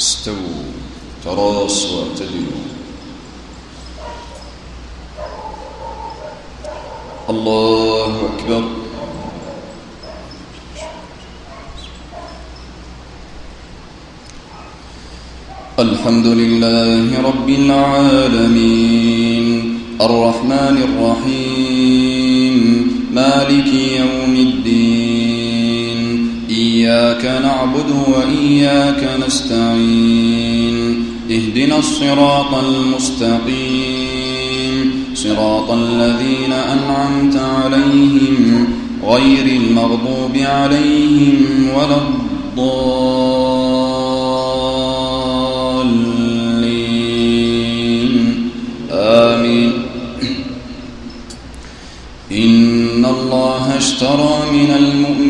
استووا. تراصوا واعتدلوا. الله أكبر. الحمد لله رب العالمين. الرحمن الرحيم. مالك يوم الدين. إياك نعبد وإياك نستعين. اهدنا الصراط المستقيم. صراط الذين أنعمت عليهم غير المغضوب عليهم ولا الضالين. آمين. إن الله اشترى من المؤمنين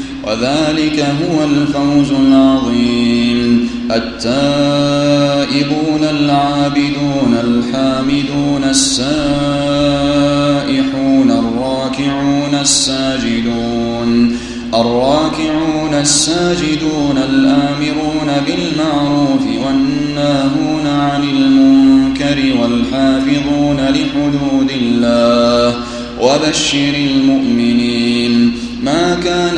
وذلك هو الفوز العظيم. التائبون العابدون الحامدون السائحون الراكعون الساجدون الراكعون الساجدون الآمرون بالمعروف والناهون عن المنكر والحافظون لحدود الله وبشر المؤمنين. ما كان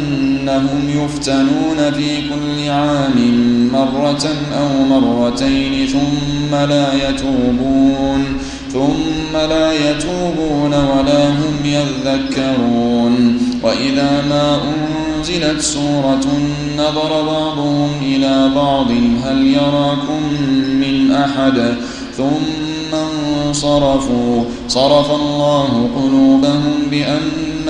أنهم يفتنون في كل عام مرة أو مرتين ثم لا يتوبون ثم لا يتوبون ولا هم يذكرون. وإذا ما أنزلت سورة نظر بعضهم إلى بعض هل يراكم من أحد؟ ثم انصرفوا صرف الله قلوبهم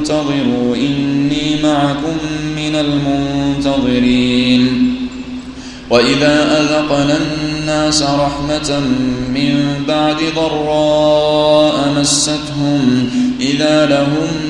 فانتظروا إني معكم من المنتظرين. وإذا أذقنا الناس رحمة من بعد ضراء مستهم إذا لهم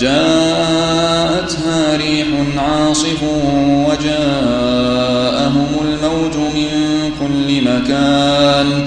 جاءتها ريح عاصف وجاءهم الموج من كل مكان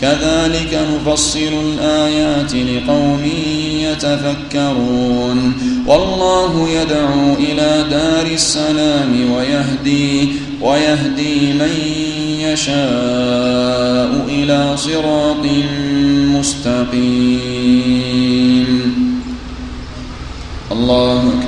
كذلك نفصل الآيات لقوم يتفكرون. والله يدعو إلى دار السلام ويهدي ويهدي من يشاء إلى صراط مستقيم. الله أكبر.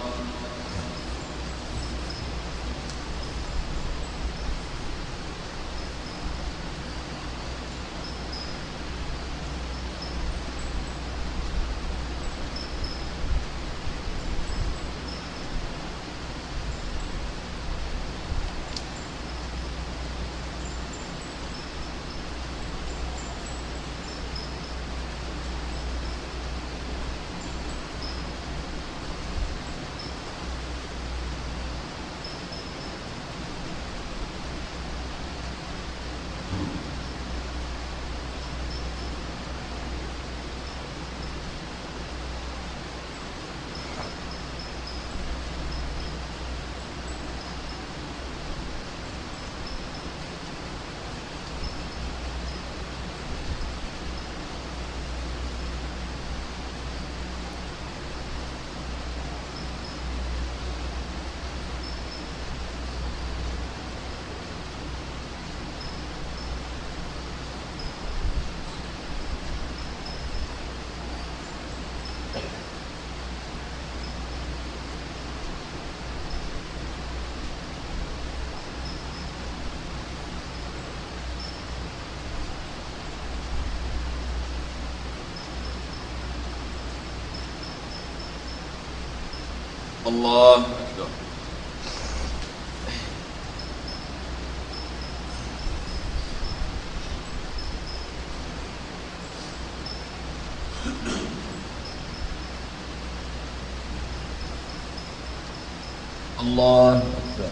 الله أكبر الله أكبر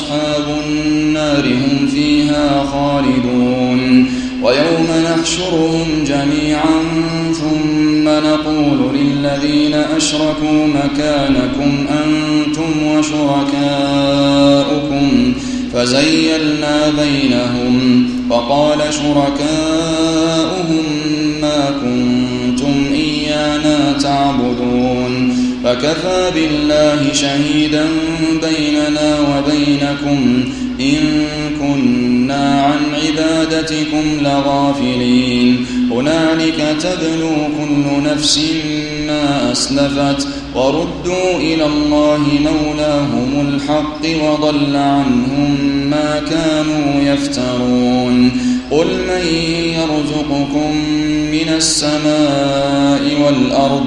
أصحاب النار هم فيها خالدون. ويوم نحشرهم جميعا ثم نقول للذين أشركوا مكانكم أنتم وشركاؤكم. فزيلنا بينهم وقال شركاؤهم فكفى بالله شهيدا بيننا وبينكم. إن كنا عن عبادتكم لغافلين. هنالك تبلو كل نفس ما أسلفت وردوا إلى الله مولاهم الحق وضل عنهم ما كانوا يفترون. قل من يرزقكم من السماء والأرض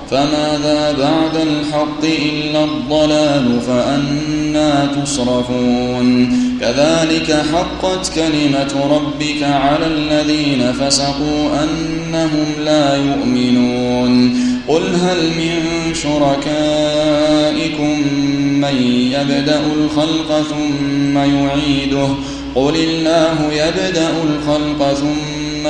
فماذا بعد الحق إلا الضلال فأنا تصرفون. كذلك حقت كلمة ربك على الذين فسقوا أنهم لا يؤمنون. قل هل من شركائكم من يبدأ الخلق ثم يعيده؟ قل الله يبدأ الخلق ثم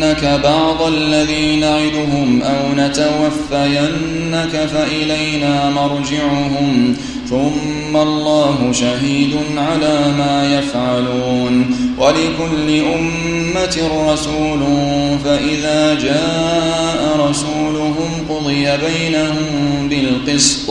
نرينك بعض الذي نعدهم أو نتوفينك فإلينا مرجعهم ثم الله شهيد على ما يفعلون ولكل أمة رسول فإذا جاء رسولهم قضي بينهم بالقسط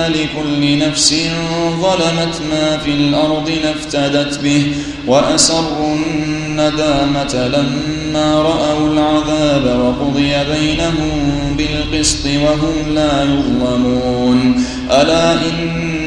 لكل نفس ظلمت ما في الأرض لافتدت به وأسروا الندامة لما رأوا العذاب وقضي بينهم بالقسط وهم لا يظلمون. ألا إن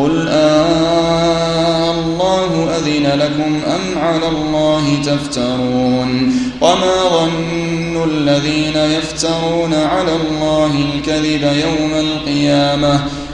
قل الله أذن لكم أم على الله تفترون وما ظن الذين يفترون على الله الكذب يوم القيامة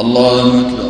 الله أكبر.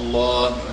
الله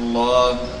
الله أكبر